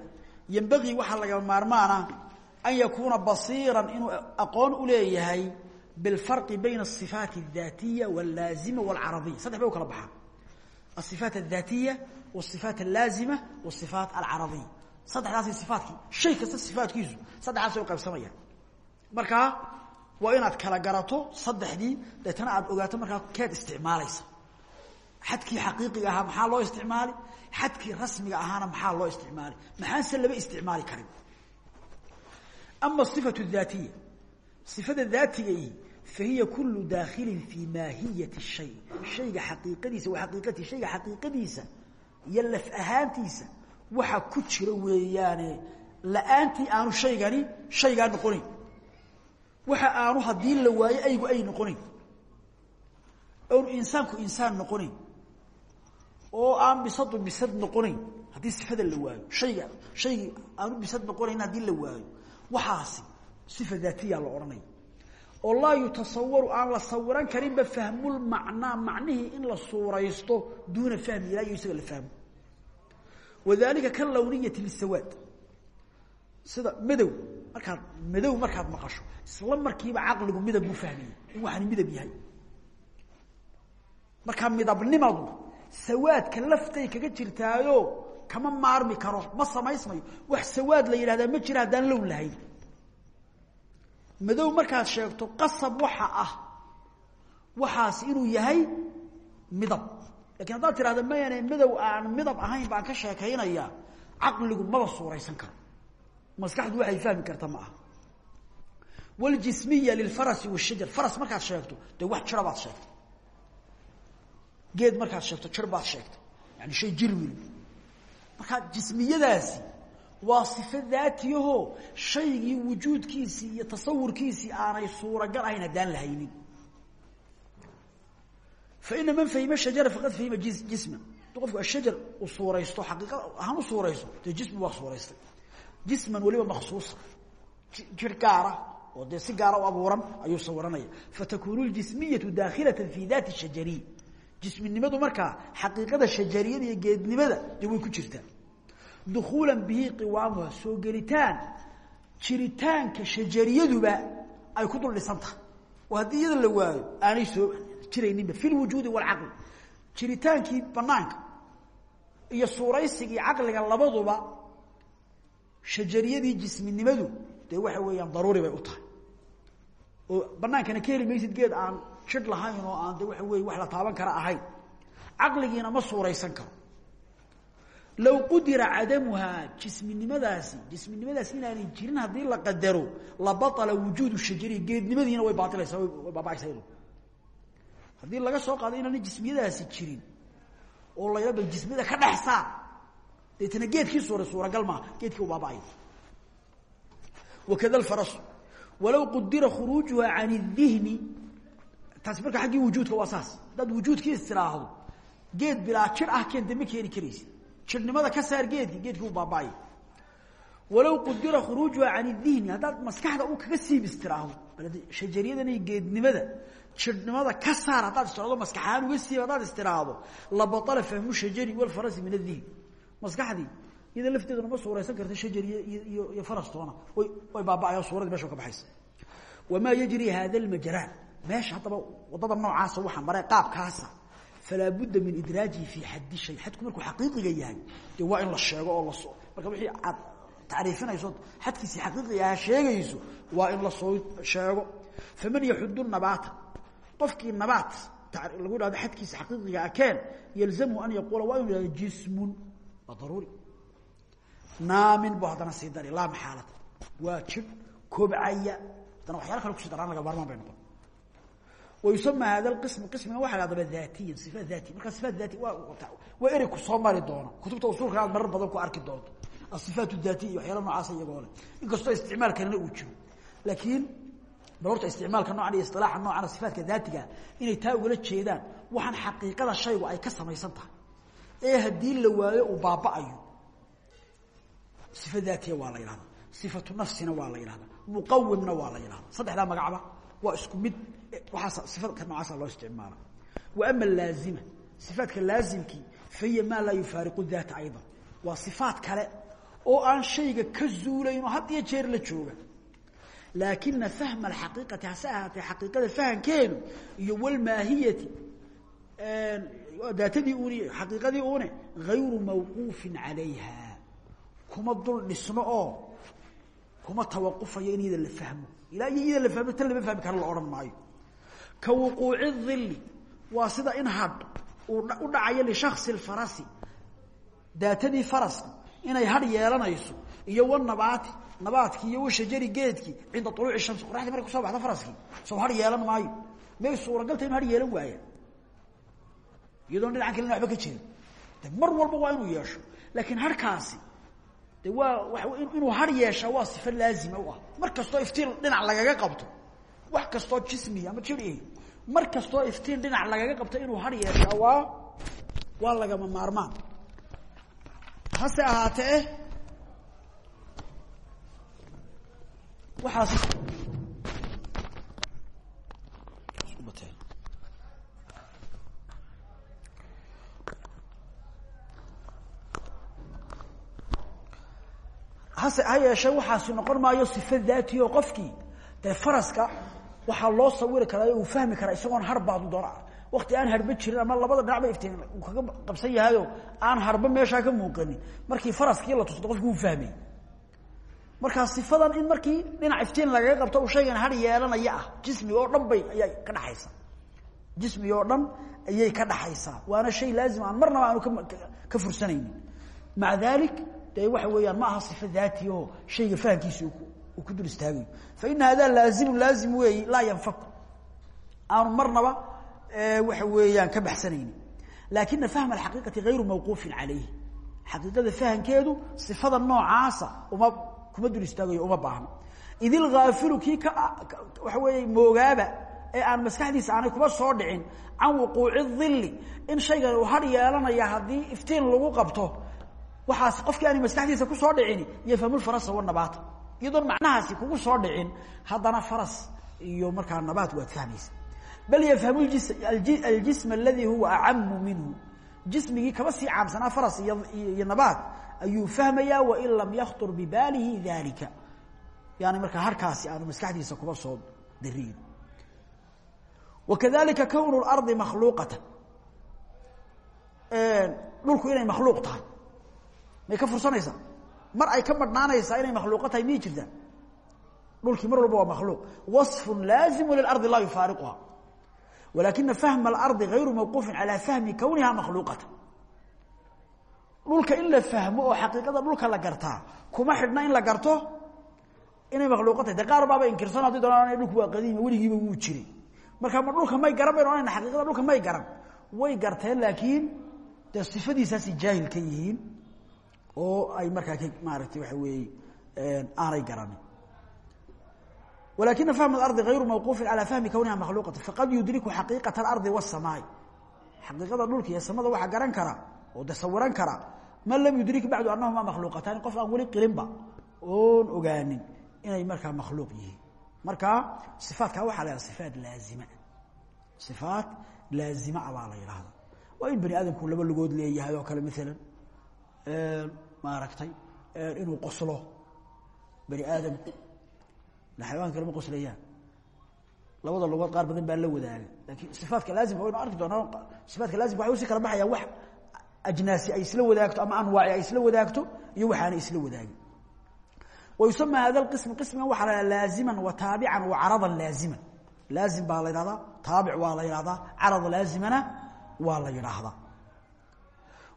ynbagii waxaa laga maarmaana an yakuuna basiira inuu aqoon u leeyahay biاlfarqi bayna الصifaat الذatiya wاllaazima wاlcaradiya saddex bay u kala baxaan الصifaat الذatiya wالصifaat الlaazima wالصifaat alcaradiya saddexdaasay صifaatkii shay kasta sifaatkiisu saddexdaasay u qaybsamayaan markaa waa inaad kala garato saddexdii deetana aad ogaato markaa keed isticmaalaysa xadkii xaqiiqiga ahaa maxaa loo isticmaali xadkii rasmiga ahaana maxaa loo isticmaali? Maxaanse lama isticmaali karin. Ama صifatu daatiya صifada daatigaii fahiya kulu daakhilin fii maahiyati shay. Hayga xaqiiqadiisa xaqiiqati shayga xaqiiqadiisa iyo laf ahaantiisa waxa ku jira weeyaane. La'aantii aanu shaygani shaygaa noqonayn. Waxa aanu haddii la waayo aygu ay noqonayn. Oonu insaanku insaan noqonayn oo aan bisadu bisad noqonayn. Haddii sifada la waayo. Hayga shaygii aanu bisad noqonayn haddii la waayo. Waxaasi sifa daatiya la odhanaya oo laa yutasawaru aan la sawiran karinba fahmulmacnaa macnihii in la suuraysto duuna fahmi ilaa iyo isaga la fahmo. Wadalika kalawniyati lisawaad. Sida madow markaad madow markaad maqasho isla markiiba caqligu midab buu fahmaya in waxaani midab yahay. Markaa midabnimadu sawaadka laftay kaga jirtaayo kama maarmi karo ma samaysmayo wax sawaad la yidhahdaa ma jira haddaan lown lahayn madow markaad sheegto qasab waxa ah waxaas inuu yahay midab lakiin haddaad tirahda mayane madow aan midab ahayn baan ka sheekaynaya caqligu maba suuraysan karo maskaxdu waxay fahmi karta ma aha wاljismiya lilfarasi wالshajar faras markaad sheegto dee wax jira baad sheegtay geed markaad sheegto jir baad sheegtay. Yani shay jirwil marka jismiyadaasi waa sifo daatiyahoo shaygii wujuudkiisii iyo tasawurkiisii aanay suuragal ahayn haddaan la haynin. Faina man fahima shajara faqad fahima jisma. Haduu qofku ashajar uu suuraysto xaqiiqa ahaan u suuraysto dee jismi waa suuraystay jisman weliba maksuusa jir gaara oo dee si gaara u abuuran ayuu sawiranaya fatakunu ljismiyatu dakhilata fi dati shajariy jisminimadu markaa xaqiiqada shajariyada iyo geednimada dee way ku jirtaa dukuula bihi qiwaamuha soo gelitaan. Jiritaanka shajariyaduba ay ku dul dhisan tahay. Oo haddii iyada la waayo aanay soo jirayninba fi lwujuudi walcaqli jiritaankii banaanka iyo suuraysigii caqliga labaduba shajariyadii jisminimadu dee waxa weeyaan daruuri bay u tahay. Oo banaankana ka heli maysid geed aan jidh lahayn oo aan de waxa wey wax la taaban kara ahayn caqligiina ma suuraysan karo. Low qudira cadamuhaa jisminimadaasi jisminimadaasi inaanay jirin haddii la qadaro labaala wujuud shajari geednimadiina way baailaysaa way baaba'aysaa yadu haddii laga soo qaado inaana jismiyadaasi jirin oo laydaba jismiyada ka dhex saar deetana geedkii suura suuragal maaha geedkii u baaba'ay. Wakada alfarasu walow qudira khuruujuhaa can idihni taasi marka aggii wujuudka waa saas. Tiraahdo geed bilaa ah keen dama keeni karaysi jirnimada ka saar geedki geedkii u baaba-ay. Walow qudira khuruujuha can idihni maskaxda u kaga siibis tiraahdo shajariyadan iyo geednimada jirhnimada ka saar haddaad istiraahdo maskaxaan uga siib haddaad istiraahdo labatala fahmu shajari walfarasi min adihni maskaxdii iyada lafteeduna ma suuraysan karta shajariy iyo farastoona way baaba-ayo suuradii meesha ka baxaysa. Wamaa yajri hada lmajraan meesha haddaba waddada noocaasa waxa maray qaabkaasa. Falaa budda min idraajihi fi xaddi shay. Xadku markuu xaqiiqiga yahay dee waa in la sheego oo la soo marka wixii aad tacriifinayso xadkiisii xaqiiqiga aha sheegayso waa in la soo sheego. Faman yaxudu nabaata. Qofkii nabaat lagu dhahdo xadkiisa xaqiiqiga akeen yalzamhu an yaquula waa inu yihahdo jismun waa daruuri. Naamin bu haddana sii dari laa maxaalata waa jir kobcaya. Haddana waxyaala kale kusi daraan laga maarmaan bay noqon wayusama hada qism qismiga waxa la daba daatiyan sifa daati marka sifaat daati waa waa erey ku soo mari doona kutubta usuulka aad marar badan ku arki doonto. Asifaat daatiya iyo waxyaala noocaasa iyagoo leh inkastoo isticmaalkanina uu jiro. Laakiin bal horta isticmaalka noocan iyo isilaaxa noocan sifaatka daatiga inay taa ugala jeedaan waxaan xaqiiqada shaygu ay ka samaysan tahay. Ee haddii la waayo uu baaba'ayo صifa daatiya waa la yidhahda صifatu nafsina waa la yidhahda muqawimna waa la yidhahda saddexdaa magacba waa isku mid eh, waaas sifada ka noocaasa loo isticmaala. Wa ama laazima sifaadka laazimkii fahiya maa laa yufaariqu daata aydan waa sifaad kale oo aan shayga ka zuulayno had iyo jeer la jooga. Laakina fahma alxaqiiqati hase ahaatee xaqiiqada fahankeedu iyo walmaahiyati daatadii un xaqiiqadii une gayru mawquufin calayha kuma dul dhisno oo kuma tawaqufayo in iyada la fahmo. Ilaa iyo iyada la fahmo tan lama fahmi karo la odhan maayo. Ka wuquuci dhili waa sida in hadh uu u dhacayo lishaksi اfarasi daatadii faraska inay hadh yeelanayso iyo wanabaati nabaadkii iyo washajari geedkii cinda uluuci shamsi qoraxdii markay ku soo baxdo faraskii soo hadh yeelan maayo. May suuragalta inu hadh yeelan waaya iyadoon dhinacan kalena waba ka jirin. Mar walba waa inuu yeesho. Laakiin harhkaasi de waa wa inuu har yeeshaa waa sifo laazima u ah. Mar kastoo iftiin dhinac lagaga qabto wax kastoo jismiya ama jir mar kastoo iftiin dhinac lagaga qabto inuu har yeeshaa waa waa lagama maarmaan. Hase ahaatee waxaas hase ha yeeshee waxaasi noqon maayo sifa daati oo qofkii. Dee faraska waxaa loo sawiri karaa uu fahmi karaa isagoon har baadu doona. Wakti aan harba jirin ama labada dhinacba iftiin kaga qabsan yahayo aan harba meeshaa ka muuqanin. Markii faraskii la tusto qofki uu fahmay. Markaa sifadan in markii dhinac iftiin lagaga qabto uu shaygan har yeelanaya ah jismiga oo dhan ayay ka dhaxaysaa jismiga oo dhan ayay ka dhaxaysaa waana shay laazim aan marnaba aanu ka fursanaynin. Maca de waxa weeyaan ma aha صifa daati oo shayga fahamkiisa uu ku dul istaagayo faina hada laazimu laazim weeyi laa yanfaku aanu marnaba waxa weeyaan ka baxsanayni laakina fahma alxaqiiqati gayru mawquufin calayh xaqiiqada fahankeedu sifada noocaasa uma kuma dul istaagayo uma baahno id ilghaafilu kii ka waxa weeye moogaaba ee aan maskaxdiisa aanay kuba soo dhicin can wuquuci dilli in shaygan uu har yeelanaya haddii iftiin lagu qabto waxaas qofkii aanay maskaxdiisa ku soo dhicini yafhamu lfarasa wanabaata iyadoon macnahaasi kugu soo dhicin haddana faras iyo markaa nabaat waad fahmaysa. Bal yafhamu aljism aladi huwa acamu minhu. Jismigii kaba sii caamsanaa faras iyo nabaat ayuu fahmayaa wain lam yaktur bibaalihi dalika yani markaa harkaasi aanu maskaxdiisa kuba soo dariin wakadalika kownu lardi makhluuqatan. Dhulku inay makhluuq tahay may ka fursanaysaa mar ay ka madhnaanaysaa inay makhluuqo tahay miyay jirtaa? Dhulkii mar walba waa makhluuq. Waصfu laazimu lilardi laa yufaariquha. Walakina fahma alardi gayru mawquufin calaa fahmi kowniha makhluuqata dhulka in la fahmo oo xaqiiqada dhulka la gartaa kuma xidhna in la garto inay makhluuqo tahay. De qaar baaba inkirsan haddii doonaan dhulku waa qadiima weligiiba wuu jiray. Marka ma dhulka may garan baynu ohanayna xaqiiqada dhulka may garan. Way garteen laakiin dee sifadiisaasay jaahil ka yihiin oo ay markaa ka maaragtay waxa weeye aanay garanin walakina fahm اarضi غayru mawquufin calى fahmi kwniha makhluuqata faqad yudriku xaqiiqaة اlarضi wالsamaai xaqiiqada dhulka iyo samada waxaa garan kara oo tasawiran kara man lam yudrik bacdu anahuma makhluuqataani qof aan weli qirinba oon ogaanin inay markaa makhluuq yihiin marka صifaatka waxaa la hahda صifaat laazima صifaat laazima a baa la yidhahda waa in bani aadamku laba lugood leeyahay oo kale maalan maaragtay inuu qoslo bani aadamku xayawanka lama qoslayaan. Labada lugood qaar badan baa la wadaaga. Lakin صifaatka laazimka waynu arki doonaa صifaatka lazimka waxay usi kala baxayaan wax ajnaasi ay isla wadaagto ama anwaaci ay isla wadaagto iyo waxaanay isla wadaagin wayusama hada qism qismigan waxaa la laazima wa taabican wa carada laazima laazim baa la yidhahdaa taabic waa la yidhahdaa carad laazimana waa la yidhaahdaa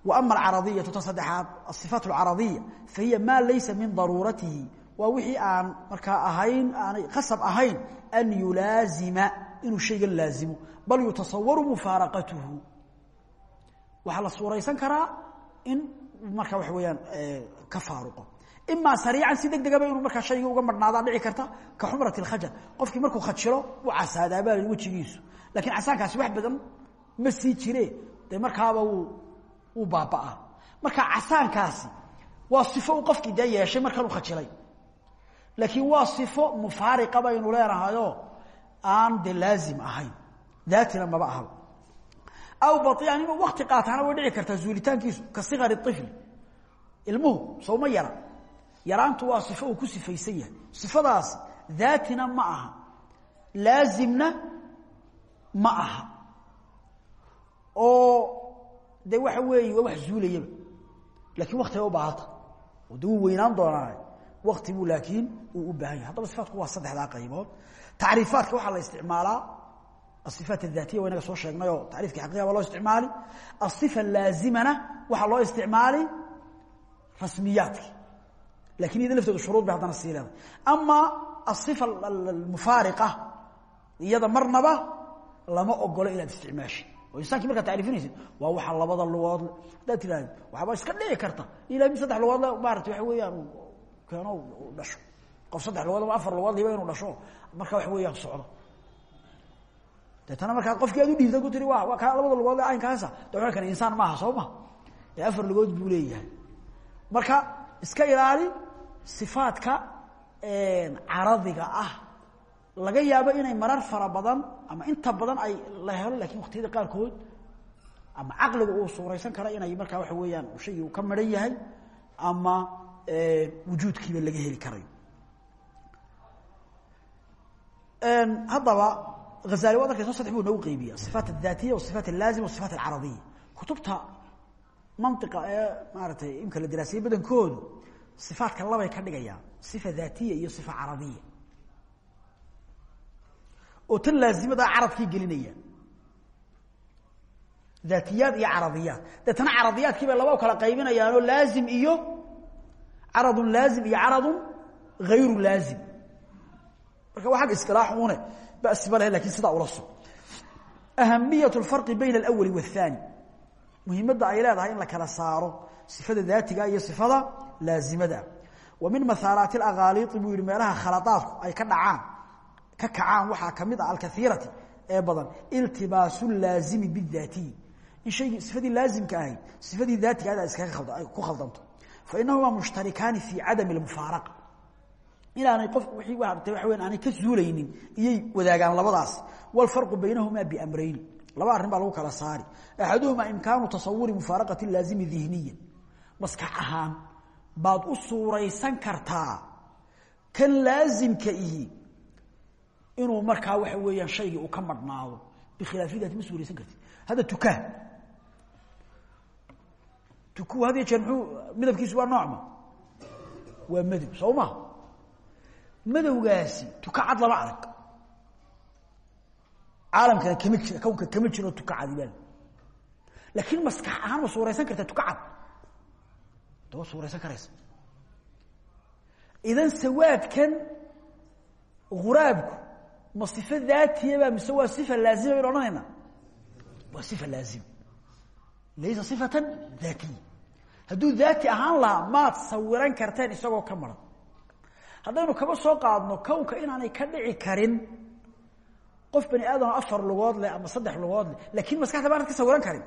ama alcaradiyatu ta saddexaad aصifaat اlcaradiya fahiya maa laysa min daruuratihi waa wixii aan markaa ahayn aanay qasab ahayn an yulaazima inuu shaygan laazimo bal yutasawaru mufaaraqatuhu waxaa la suuraysan karaa in markaa waxa weeyaan ka faaruqo imaa sariican si deg degaba inuu markaa shayga uga marhnaadaa dhici karta ka xumrat اlkhajar qofkii markuu khajilo u casaadaabaa wejigiisu lakiin casaankaasi wax badan ma sii jire dee markaaba wuu wuu baaba'aa marka casaankaasi waa sifo uu qofkii dee yeeshay markan u khajilay. Laakiin waa sifo mufaariqa baynu leenahayoo aan de laazim ahayn. Daatina maba ahaba aw baian inuu wakti qaataana way dhici kartaa zuulitaankiisu ka sikari ifli ilmuhu sowma yara. Yaraantu waa sifo uu ku sifaysan yahay. Sifadaasi daatina ma aha. Laazimna ma aha. Oo de waxa weeye waa wax zuulayaba. Lakin wakti bay u baahanta oo de wuu weynaan doonaa. Wakti buu laakiin uu u baahan yahay. Haddaba sifaatku waa saddexdaa qaybood tacriifaatka waxaa la isticmaalaa. Asifaat adatiya wa inaga soo sheegnayoo tacriifkii xaqiiqa baa loo isticmaali asifa laazimana waxaa loo isticmaali rasmiyaadki laakiin iyada lafteedu shuruud bay haddana sii leedahay. Ama asifa almufaariqa iyada marnaba lama ogolo inaad isticmaashi oo insaankii markaad tacriifinaysid waa waxa labada lugood haddaad tirahdid waxaaba iska dhici karta. Ilaa mid saddex lugood maarata waxa weeyaan keeno dhasho. Qof saddex lugood ama afar lugood liba inuu dhasho marka waxa weeyaan socdo. Deetana markaa qofkii aad u dhiibta ku tiri wa kaa labada lugood aynkaasa de waa kan insaan maaha soo ma ee afar lugood buu leeyahay. Marka iska ilaali sifaadka caradiga ah. Laga yaabo inay marar fara badan ama inta badan ay la helo laakiin waktiyada qaarkood ama caqliga uu suuraysan kara inay markaa waxa weeyaan shaygii uu ka maran yahay ama wujuudkiiba laga heli karayo. Haddaba hazali waad arkayso saddex buu noogu qeybiya asifaat adatiya wasifaat alaazima wasifaat alcaradiya kutubta mantiqa ee maaratay imka la diraasiyey badankoodu sifaatka labay ka dhigayaan sifa daatiya iyo sifa caradiya oo tan laazimadaa caradkii gelinaya. Daatiyaad iyo caradiyaad deetana caradiyaadkii bay laba u kala qaybinayaanoo laazim iyo caradun laazim iyo caradun hayru laazim. Marka waa agga isilaaxuune basi ma leh laakiin sidaa ula so ahamiyat اlfarqi bayna alawali waاthani muhiimadda ay leedahay in la kala saaro sifada daatiga iyo sifada laazimada. Wa min mahaalaati alaqaaliidi buu yihi meelaha khaladaadku ay ka dhacaan ka kacaan waxaa ka mid ah alkaiirati ee badan iltibaasu laazimi bidaatiyi in shaygii sifadii laazimka ahayd sifadii daatiga ada iskaga ku khaldanto fa inahumaa mushtarikaani fii cadami lmufaaraqa inaanay qof waxa weyan aanay ka zuulaynin iyay wadaagaan labadaas. Walfarqu baynahumaa biamrayni laba arrin baa lagu kala saari. Axaduhumaa imkaanu tasawuri mufaaraqati laazimi dihniyan maskax ahaan baad u suuraysan kartaa kan laazimka ihi inuu markaa waxa weeyaan shaygii uu ka madhnaado bikhilaafi daati ma suuraysan kartid. Hadda tukaa. Tuku had iyo jeer muxuu midabkiisu waa noocma waa madow soo ma? Madowgaasi tuka cad lama arag. Caalamkana kama ji kownka kama jiro tuka cadibaal laakiin maskax ahaan ma suuraysan karta tuka cad. Da waa suuraysan karaysa. Idan sawaadkan huraabku ma صifa daatiyaba mise waa صifa laazima baynu odhanayna waa صifa laazima laysa صifatan daatiya hadduu daati ahaan lahaa maad sawiran karteen isagoo ka maran haddaynu kaba soo qaadno kownka inaanay ka dhici karin qof bani aadam afar lugood leh ama saddex lugood leh lakin maskaxda baanad ka sawiran karin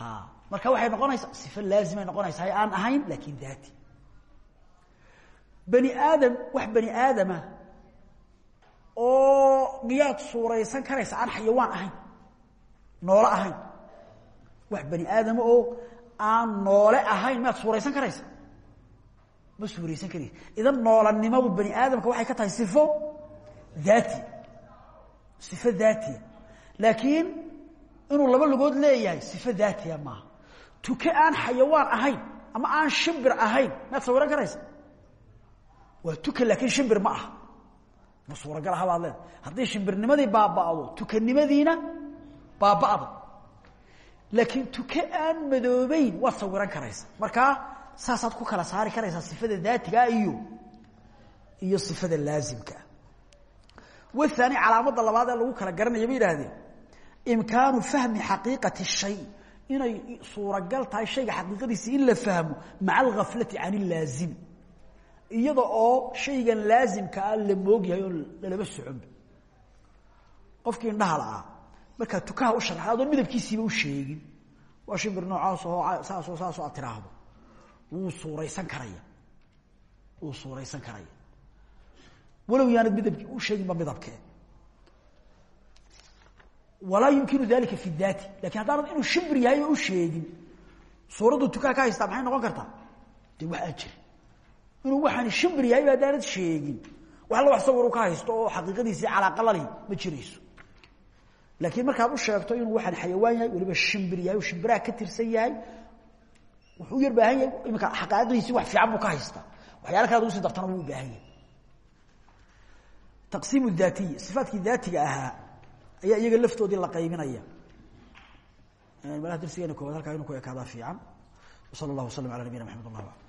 ha marka waxay noqonaysaa صifa laazimay noqonaysaa aan ahayn lakin daati bani aadam wax bani aadama oo miyaad suuraysan karaysa aan xayawaan ahayn noole ahayn. Wax bani aadama oo aan noole ahayn miyaad suuraysan karaysa? Ma suuraysan karaysa. Idan noolanimadu bani aadamka waxay ka tahay sifo daati. Sifo daatiya laakiin inuu laba lugood leeyahay sifo daatiya maaha. Tuke aan xayawaan ahayn ama aan shimbir ahayn miyaad sawiran karaysa? Waa tuka laakiin shimbir ma aha ma suuragal aha baad leeda hadday shimbirnimadii baaba'do tukanimadiina baaba'da laakiin tuke aan madoobeyn waad sawiran karaysa. Markaa saasaad ku kala saari karaysaa sifada daatigaa iyo iyo sifada laazimkaa wathani calaamadda labaad ee lagu kala garanaya yidhaahdeen. Imkaanu fahmi xaqiiqati shay. Inay suuragal tahay shayga xaqiiqadiisi in la fahmo maca alghaflati can ilaazimi iyada oo shaygan laazimka ah la moogyahay oo lalaba soconba qofkii indhaha la'aa markaa tukaha u sharaxda adoon midabkiisiiba u sheegin. Waa shimbir noocaas oo saasoo saasoo aad tiraahdo. Wuu suuraysan karaya. Wuu suuraysan karaya. Walow yaanad midabki u sheeginba midabkee walaa yumkinu dalika fi daati. Lakin haddaanad inuu shimbir yahay oo u sheegin suuraddu tukaha ka haystaa maxay noqon kartaa? Dee wax ajir inuu waxaan shimbir yahay ba haddaanad sheegin. Wax alla wax sawiru ka haysto oo xaqiiqadiisii calaaqalali ma jirayso. Laakiin markaad u sheegto inuu waxaan xayawaan yahay waliba shimbir yahay shimbiraha ka tirsan yahay wuxuu u yar baahan yahay iminka xaqaa'iqdiisii wax fiican buu ka haystaa. Waxyaala kale ad ugu sii dartana wuu u baahan yahay. Taqsiim daatiy sifaatkii daatiga ahaa ayaa iyaga laftoodii la qaybinaya. Malaha darsigeena koowaad halkaa inuu ku ekaadaa fiican. Wsala allah waslam ala nabiyina maxamed allah